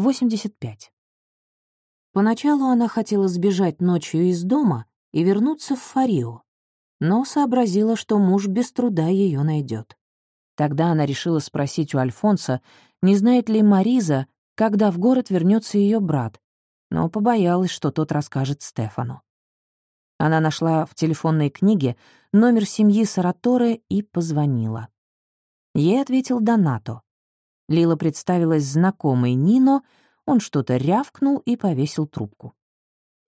85. Поначалу она хотела сбежать ночью из дома и вернуться в Фарио, но сообразила, что муж без труда ее найдет. Тогда она решила спросить у Альфонса, не знает ли Мариза, когда в город вернется ее брат, но побоялась, что тот расскажет Стефану. Она нашла в телефонной книге номер семьи Сараторе и позвонила. Ей ответил Донато. Лила представилась знакомой Нино, он что-то рявкнул и повесил трубку.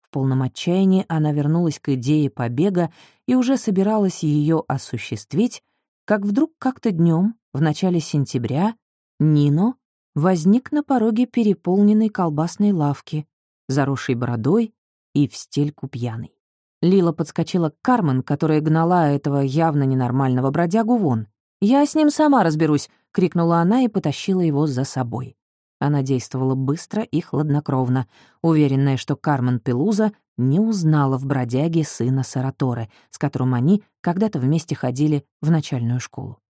В полном отчаянии она вернулась к идее побега и уже собиралась ее осуществить, как вдруг как-то днем, в начале сентября, Нино возник на пороге переполненной колбасной лавки, заросшей бородой и в стельку пьяный. Лила подскочила к Кармен, которая гнала этого явно ненормального бродягу вон. «Я с ним сама разберусь!» — крикнула она и потащила его за собой. Она действовала быстро и хладнокровно, уверенная, что Кармен Пелуза не узнала в бродяге сына Сараторы, с которым они когда-то вместе ходили в начальную школу.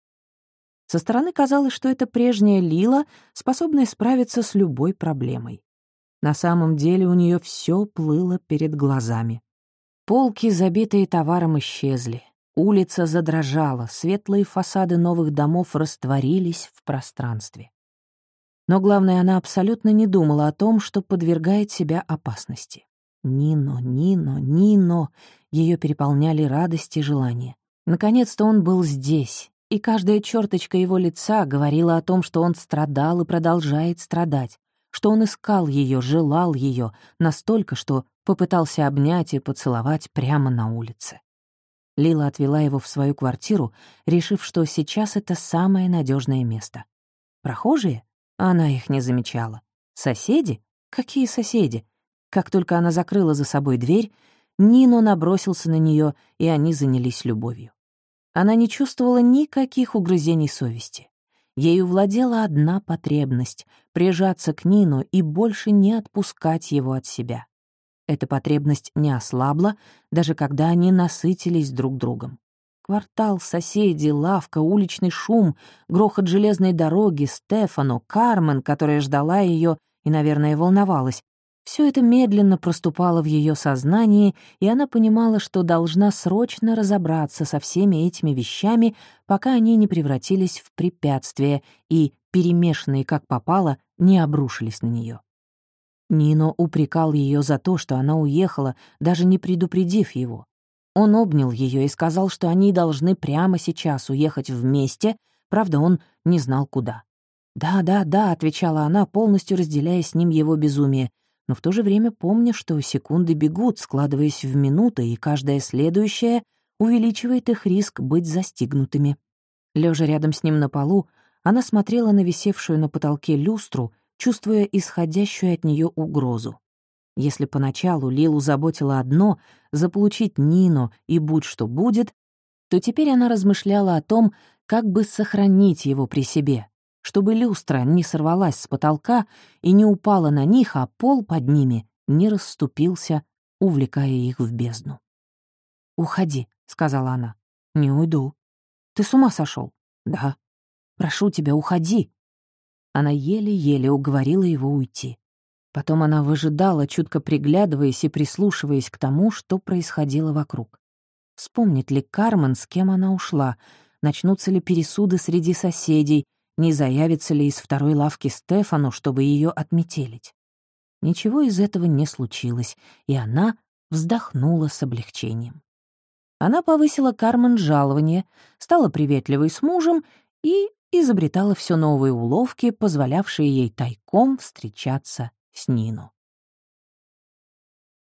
Со стороны казалось, что это прежняя Лила, способная справиться с любой проблемой. На самом деле у нее все плыло перед глазами. Полки, забитые товаром, исчезли. Улица задрожала, светлые фасады новых домов растворились в пространстве. Но главное, она абсолютно не думала о том, что подвергает себя опасности. Нино, Нино, Нино. Ее переполняли радость и желание. Наконец-то он был здесь, и каждая черточка его лица говорила о том, что он страдал и продолжает страдать, что он искал ее, желал ее настолько, что попытался обнять и поцеловать прямо на улице. Лила отвела его в свою квартиру, решив, что сейчас это самое надежное место. Прохожие? Она их не замечала. Соседи? Какие соседи? Как только она закрыла за собой дверь, Нино набросился на нее, и они занялись любовью. Она не чувствовала никаких угрызений совести. Ею владела одна потребность — прижаться к Нину и больше не отпускать его от себя. Эта потребность не ослабла, даже когда они насытились друг другом. Квартал, соседи, лавка, уличный шум, грохот железной дороги, Стефану, Кармен, которая ждала ее и, наверное, волновалась, все это медленно проступало в ее сознании, и она понимала, что должна срочно разобраться со всеми этими вещами, пока они не превратились в препятствия и, перемешанные как попало, не обрушились на нее. Нино упрекал ее за то, что она уехала, даже не предупредив его. Он обнял ее и сказал, что они должны прямо сейчас уехать вместе, правда, он не знал куда. «Да, да, да», — отвечала она, полностью разделяя с ним его безумие, но в то же время помня, что секунды бегут, складываясь в минуты, и каждая следующая увеличивает их риск быть застигнутыми. Лежа рядом с ним на полу, она смотрела на висевшую на потолке люстру, чувствуя исходящую от нее угрозу. Если поначалу Лилу заботило одно — заполучить Нину и будь что будет, то теперь она размышляла о том, как бы сохранить его при себе, чтобы люстра не сорвалась с потолка и не упала на них, а пол под ними не расступился, увлекая их в бездну. «Уходи», — сказала она. «Не уйду». «Ты с ума сошел? «Да». «Прошу тебя, уходи». Она еле-еле уговорила его уйти. Потом она выжидала, чутко приглядываясь и прислушиваясь к тому, что происходило вокруг. Вспомнит ли Кармен, с кем она ушла, начнутся ли пересуды среди соседей, не заявится ли из второй лавки Стефану, чтобы ее отметелить. Ничего из этого не случилось, и она вздохнула с облегчением. Она повысила Кармен жалование, стала приветливой с мужем и изобретала все новые уловки, позволявшие ей тайком встречаться с Нину.